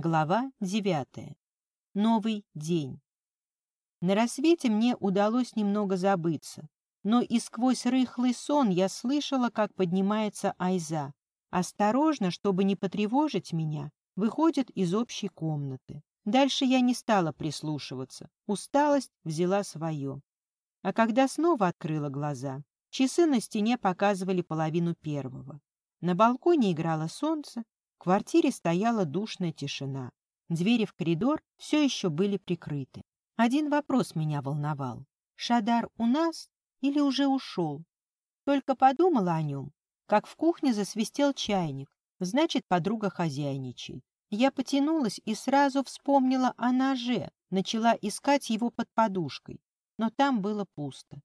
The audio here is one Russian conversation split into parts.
Глава девятая. Новый день. На рассвете мне удалось немного забыться, но и сквозь рыхлый сон я слышала, как поднимается Айза. Осторожно, чтобы не потревожить меня, выходит из общей комнаты. Дальше я не стала прислушиваться, усталость взяла свое. А когда снова открыла глаза, часы на стене показывали половину первого. На балконе играло солнце, в квартире стояла душная тишина. Двери в коридор все еще были прикрыты. Один вопрос меня волновал. Шадар у нас или уже ушел? Только подумала о нем, как в кухне засвистел чайник. Значит, подруга хозяйничает. Я потянулась и сразу вспомнила о ноже, начала искать его под подушкой, но там было пусто.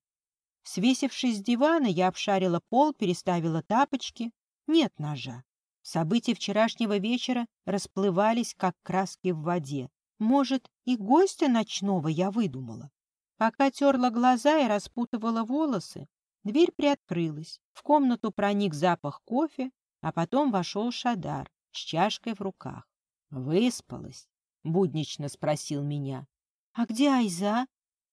Свесившись с дивана, я обшарила пол, переставила тапочки. Нет ножа. События вчерашнего вечера расплывались, как краски в воде. Может, и гостя ночного я выдумала. Пока терла глаза и распутывала волосы, дверь приоткрылась. В комнату проник запах кофе, а потом вошел Шадар с чашкой в руках. «Выспалась?» — буднично спросил меня. «А где Айза?»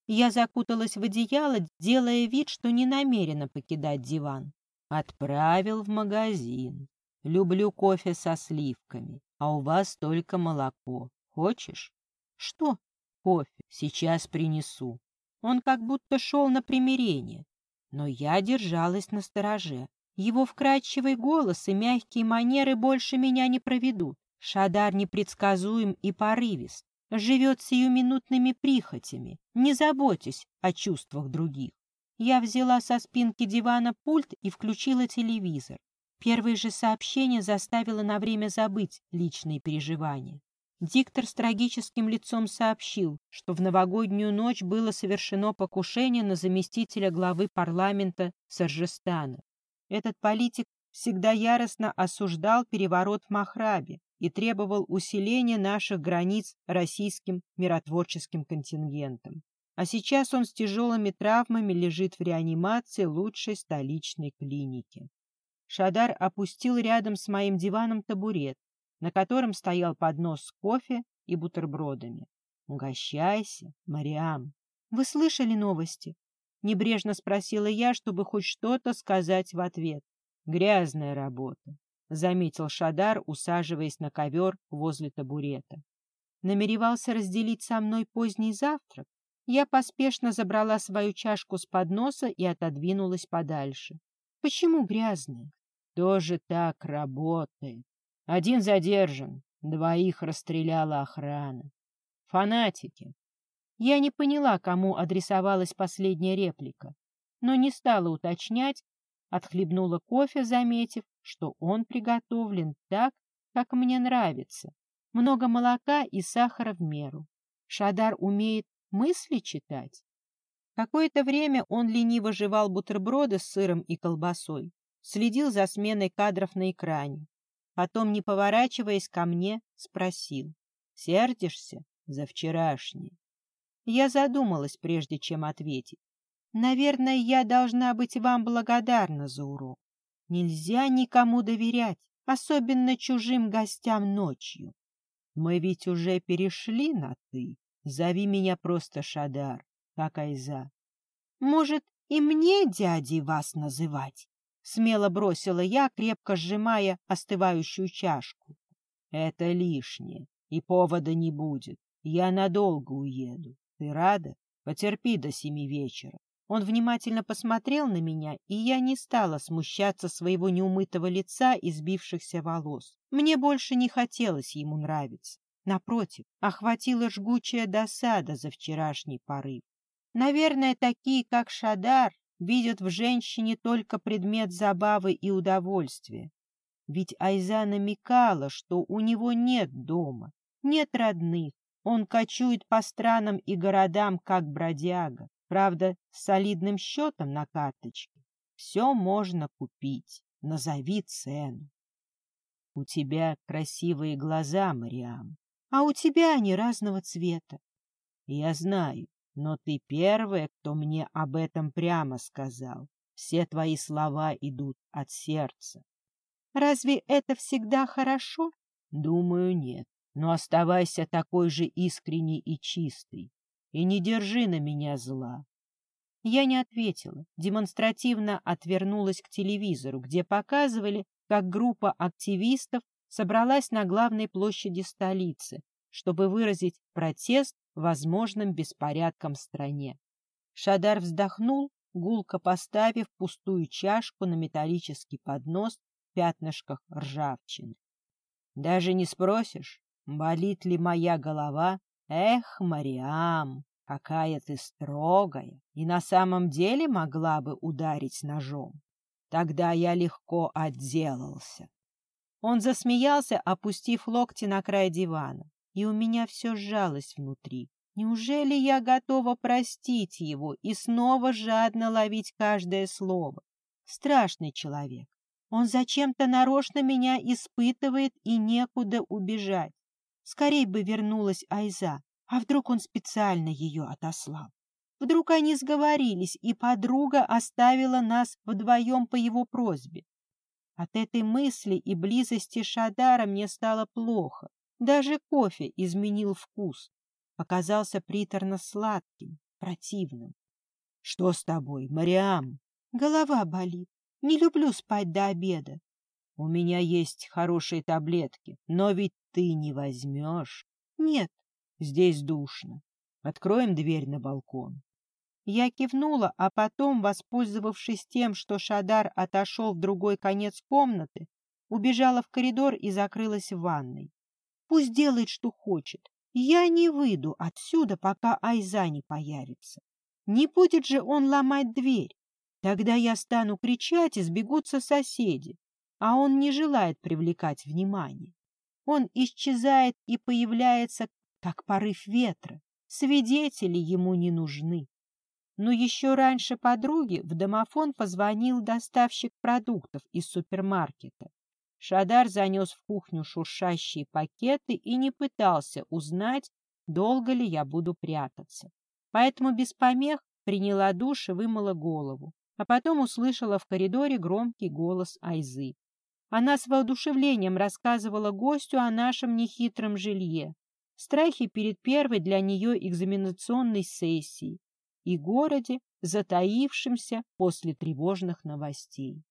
Я закуталась в одеяло, делая вид, что не намерена покидать диван. Отправил в магазин. Люблю кофе со сливками, а у вас только молоко. Хочешь? Что? Кофе. Сейчас принесу. Он как будто шел на примирение. Но я держалась на стороже. Его вкрадчивый голос и мягкие манеры больше меня не проведут. Шадар непредсказуем и порывист. Живет сиюминутными прихотями, не заботясь о чувствах других. Я взяла со спинки дивана пульт и включила телевизор. Первое же сообщение заставило на время забыть личные переживания. Диктор с трагическим лицом сообщил, что в новогоднюю ночь было совершено покушение на заместителя главы парламента Саржестана. Этот политик всегда яростно осуждал переворот в Махрабе и требовал усиления наших границ российским миротворческим контингентом. А сейчас он с тяжелыми травмами лежит в реанимации лучшей столичной клиники. Шадар опустил рядом с моим диваном табурет, на котором стоял поднос с кофе и бутербродами. «Угощайся, Мариам». «Вы слышали новости?» — небрежно спросила я, чтобы хоть что-то сказать в ответ. «Грязная работа», — заметил Шадар, усаживаясь на ковер возле табурета. Намеревался разделить со мной поздний завтрак. Я поспешно забрала свою чашку с подноса и отодвинулась подальше. «Почему грязная?» Тоже так работает. Один задержан, двоих расстреляла охрана. Фанатики. Я не поняла, кому адресовалась последняя реплика, но не стала уточнять, отхлебнула кофе, заметив, что он приготовлен так, как мне нравится. Много молока и сахара в меру. Шадар умеет мысли читать. Какое-то время он лениво жевал бутерброды с сыром и колбасой, следил за сменой кадров на экране. Потом, не поворачиваясь ко мне, спросил. «Сердишься за вчерашнее?» Я задумалась, прежде чем ответить. «Наверное, я должна быть вам благодарна за урок. Нельзя никому доверять, особенно чужим гостям ночью. Мы ведь уже перешли на «ты». Зови меня просто Шадар, как Айза. Может, и мне дядей вас называть? — смело бросила я, крепко сжимая остывающую чашку. — Это лишнее, и повода не будет. Я надолго уеду. Ты рада? Потерпи до семи вечера. Он внимательно посмотрел на меня, и я не стала смущаться своего неумытого лица и сбившихся волос. Мне больше не хотелось ему нравиться. Напротив, охватила жгучая досада за вчерашний порыв. Наверное, такие, как Шадар, видят в женщине только предмет забавы и удовольствия. Ведь Айза намекала, что у него нет дома, нет родных, он кочует по странам и городам, как бродяга, правда, с солидным счетом на карточке. Все можно купить, назови цену. У тебя красивые глаза, Мариам, а у тебя они разного цвета. Я знаю, но ты первая, кто мне об этом прямо сказал. Все твои слова идут от сердца. Разве это всегда хорошо? Думаю, нет. но оставайся такой же искренней и чистой, и не держи на меня зла. Я не ответила, демонстративно отвернулась к телевизору, где показывали, как группа активистов собралась на главной площади столицы, чтобы выразить протест возможным беспорядкам в стране. Шадар вздохнул, гулко поставив пустую чашку на металлический поднос в пятнышках ржавчины. Даже не спросишь, болит ли моя голова? Эх, Мариам, какая ты строгая, и на самом деле могла бы ударить ножом. Тогда я легко отделался. Он засмеялся, опустив локти на край дивана, и у меня все сжалось внутри. Неужели я готова простить его и снова жадно ловить каждое слово? Страшный человек. Он зачем-то нарочно меня испытывает и некуда убежать. Скорей бы вернулась Айза, а вдруг он специально ее отослал? Вдруг они сговорились, и подруга оставила нас вдвоем по его просьбе. От этой мысли и близости Шадара мне стало плохо. Даже кофе изменил вкус. Показался приторно-сладким, противным. — Что с тобой, Мариам? — Голова болит. Не люблю спать до обеда. — У меня есть хорошие таблетки, но ведь ты не возьмешь. — Нет. — Здесь душно. Откроем дверь на балкон. Я кивнула, а потом, воспользовавшись тем, что Шадар отошел в другой конец комнаты, убежала в коридор и закрылась в ванной. Пусть делает, что хочет. Я не выйду отсюда, пока Айза не появится. Не будет же он ломать дверь. Тогда я стану кричать, и сбегутся соседи. А он не желает привлекать внимание. Он исчезает и появляется, как порыв ветра. Свидетели ему не нужны. Но еще раньше подруги в домофон позвонил доставщик продуктов из супермаркета. Шадар занес в кухню шуршащие пакеты и не пытался узнать, долго ли я буду прятаться. Поэтому без помех приняла душ и вымыла голову, а потом услышала в коридоре громкий голос Айзы. Она с воодушевлением рассказывала гостю о нашем нехитром жилье, страхе перед первой для нее экзаменационной сессией, и городе, затаившемся после тревожных новостей.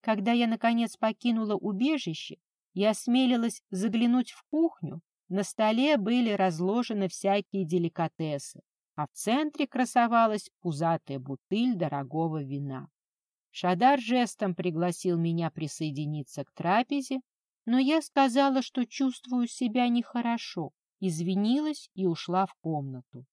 Когда я, наконец, покинула убежище и осмелилась заглянуть в кухню, на столе были разложены всякие деликатесы, а в центре красовалась пузатая бутыль дорогого вина. Шадар жестом пригласил меня присоединиться к трапезе, но я сказала, что чувствую себя нехорошо, извинилась и ушла в комнату.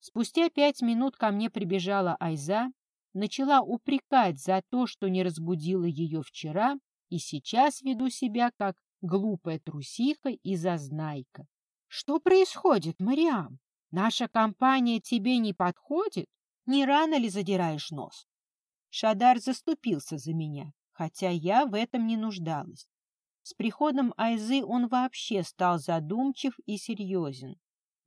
Спустя пять минут ко мне прибежала Айза, начала упрекать за то, что не разбудила ее вчера, и сейчас веду себя как глупая трусиха и зазнайка. — Что происходит, Мариам? Наша компания тебе не подходит? Не рано ли задираешь нос? Шадар заступился за меня, хотя я в этом не нуждалась. С приходом Айзы он вообще стал задумчив и серьезен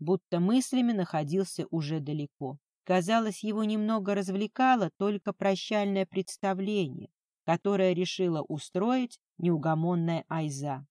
будто мыслями находился уже далеко. Казалось, его немного развлекало только прощальное представление, которое решила устроить неугомонная Айза.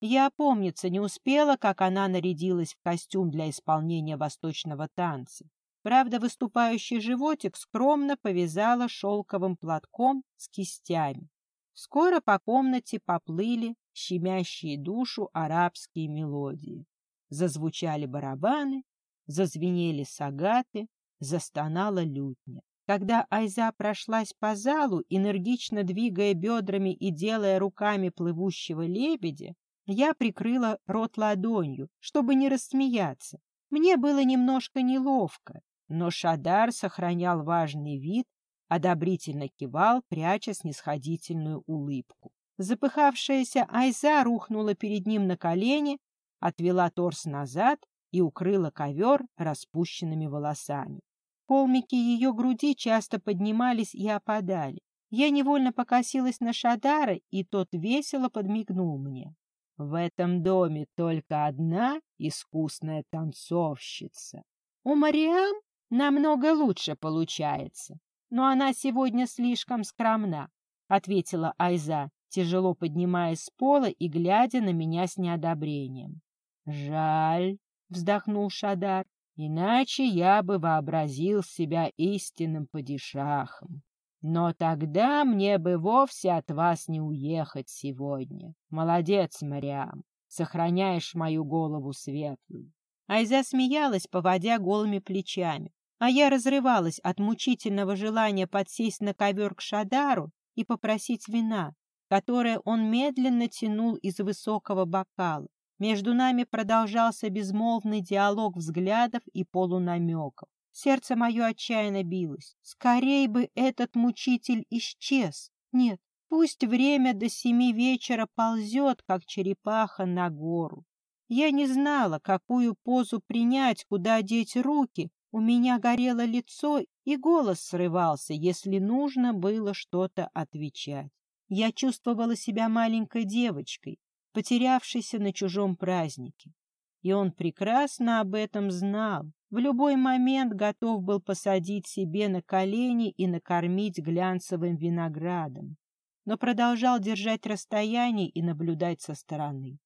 Я опомниться не успела, как она нарядилась в костюм для исполнения восточного танца. Правда, выступающий животик скромно повязала шелковым платком с кистями. Скоро по комнате поплыли щемящие душу арабские мелодии. Зазвучали барабаны, зазвенели сагаты, застонала лютня. Когда Айза прошлась по залу, энергично двигая бедрами и делая руками плывущего лебедя, я прикрыла рот ладонью, чтобы не рассмеяться. Мне было немножко неловко, но Шадар сохранял важный вид, одобрительно кивал, пряча снисходительную улыбку. Запыхавшаяся Айза рухнула перед ним на колени, отвела торс назад и укрыла ковер распущенными волосами. Холмики ее груди часто поднимались и опадали. Я невольно покосилась на Шадара, и тот весело подмигнул мне. В этом доме только одна искусная танцовщица. У Мариам намного лучше получается, но она сегодня слишком скромна, — ответила Айза, тяжело поднимаясь с пола и глядя на меня с неодобрением. Жаль, вздохнул Шадар, иначе я бы вообразил себя истинным падишахом. Но тогда мне бы вовсе от вас не уехать сегодня. Молодец, Мариам, сохраняешь мою голову светлой. Айза смеялась, поводя голыми плечами, а я разрывалась от мучительного желания подсесть на ковер к Шадару и попросить вина, которое он медленно тянул из высокого бокала. Между нами продолжался безмолвный диалог взглядов и полунамеков. Сердце мое отчаянно билось. Скорей бы этот мучитель исчез. Нет, пусть время до семи вечера ползет, как черепаха на гору. Я не знала, какую позу принять, куда деть руки. У меня горело лицо, и голос срывался, если нужно было что-то отвечать. Я чувствовала себя маленькой девочкой, потерявшейся на чужом празднике. И он прекрасно об этом знал в любой момент готов был посадить себе на колени и накормить глянцевым виноградом, но продолжал держать расстояние и наблюдать со стороны.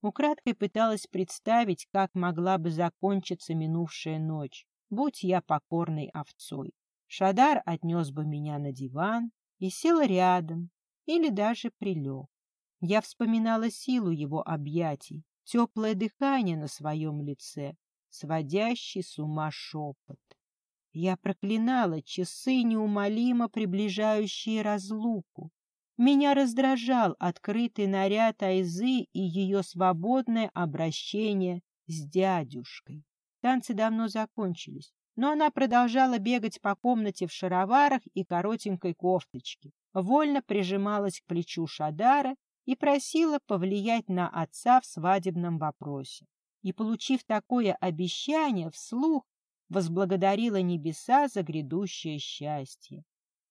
Украдкой пыталась представить, как могла бы закончиться минувшая ночь, будь я покорной овцой. Шадар отнес бы меня на диван и сел рядом, или даже прилег. Я вспоминала силу его объятий, теплое дыхание на своем лице, сводящий с ума шепот. Я проклинала часы, неумолимо приближающие разлуку. Меня раздражал открытый наряд Айзы и ее свободное обращение с дядюшкой. Танцы давно закончились, но она продолжала бегать по комнате в шароварах и коротенькой кофточке, вольно прижималась к плечу Шадара и просила повлиять на отца в свадебном вопросе и, получив такое обещание, вслух возблагодарила небеса за грядущее счастье.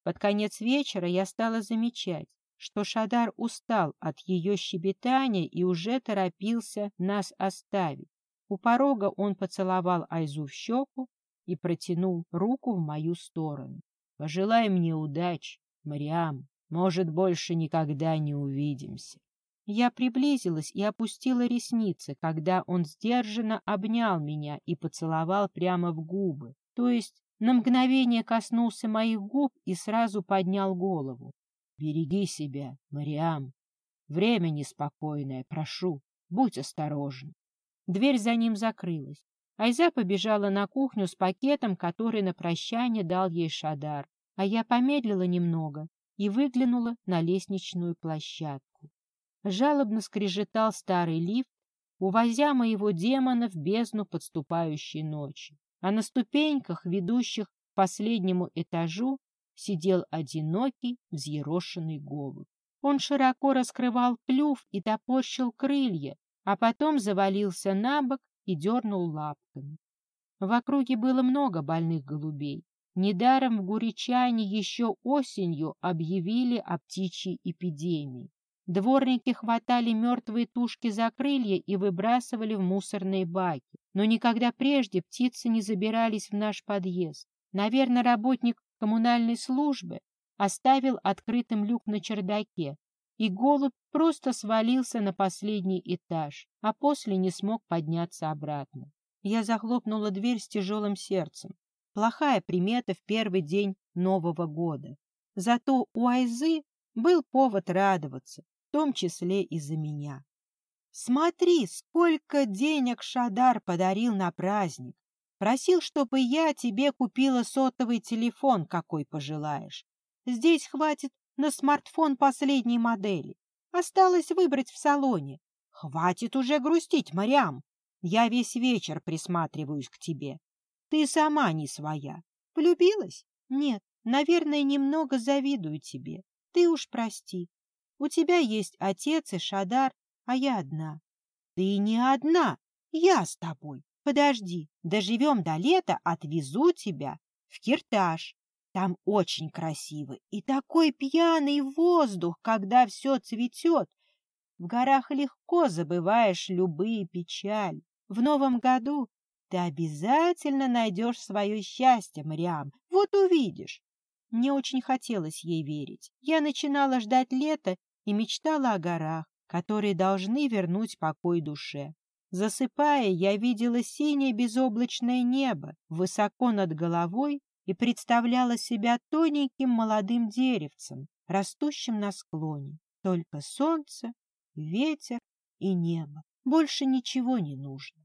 Под конец вечера я стала замечать, что Шадар устал от ее щебетания и уже торопился нас оставить. У порога он поцеловал Айзу в щеку и протянул руку в мою сторону. «Пожелай мне удачи, Мариам. Может, больше никогда не увидимся». Я приблизилась и опустила ресницы, когда он сдержанно обнял меня и поцеловал прямо в губы, то есть на мгновение коснулся моих губ и сразу поднял голову. «Береги себя, Мариам. Время неспокойное, прошу, будь осторожен». Дверь за ним закрылась. Айза побежала на кухню с пакетом, который на прощание дал ей Шадар, а я помедлила немного и выглянула на лестничную площадку. Жалобно скрежетал старый лифт, увозя моего демона в бездну подступающей ночи. А на ступеньках, ведущих к последнему этажу, сидел одинокий, взъерошенный голубь. Он широко раскрывал клюв и топорщил крылья, а потом завалился на бок и дернул лапками. В округе было много больных голубей. Недаром в Гуричане еще осенью объявили о птичьей эпидемии. Дворники хватали мертвые тушки за крылья и выбрасывали в мусорные баки. Но никогда прежде птицы не забирались в наш подъезд. Наверное, работник коммунальной службы оставил открытым люк на чердаке, и голубь просто свалился на последний этаж, а после не смог подняться обратно. Я захлопнула дверь с тяжелым сердцем. Плохая примета в первый день Нового года. Зато у Айзы был повод радоваться том числе и за меня. Смотри, сколько денег Шадар подарил на праздник. Просил, чтобы я тебе купила сотовый телефон, какой пожелаешь. Здесь хватит на смартфон последней модели. Осталось выбрать в салоне. Хватит уже грустить, Мариам. Я весь вечер присматриваюсь к тебе. Ты сама не своя. Влюбилась? Нет, наверное, немного завидую тебе. Ты уж прости. У тебя есть отец и Шадар, а я одна. Ты не одна, я с тобой. Подожди, доживем до лета, отвезу тебя в Киртаж. Там очень красиво и такой пьяный воздух, когда все цветет. В горах легко забываешь любые печали. В новом году ты обязательно найдешь свое счастье, Мариам. Вот увидишь. Мне очень хотелось ей верить. Я начинала ждать лета и мечтала о горах, которые должны вернуть покой душе. Засыпая, я видела синее безоблачное небо высоко над головой и представляла себя тоненьким молодым деревцем, растущим на склоне. Только солнце, ветер и небо. Больше ничего не нужно.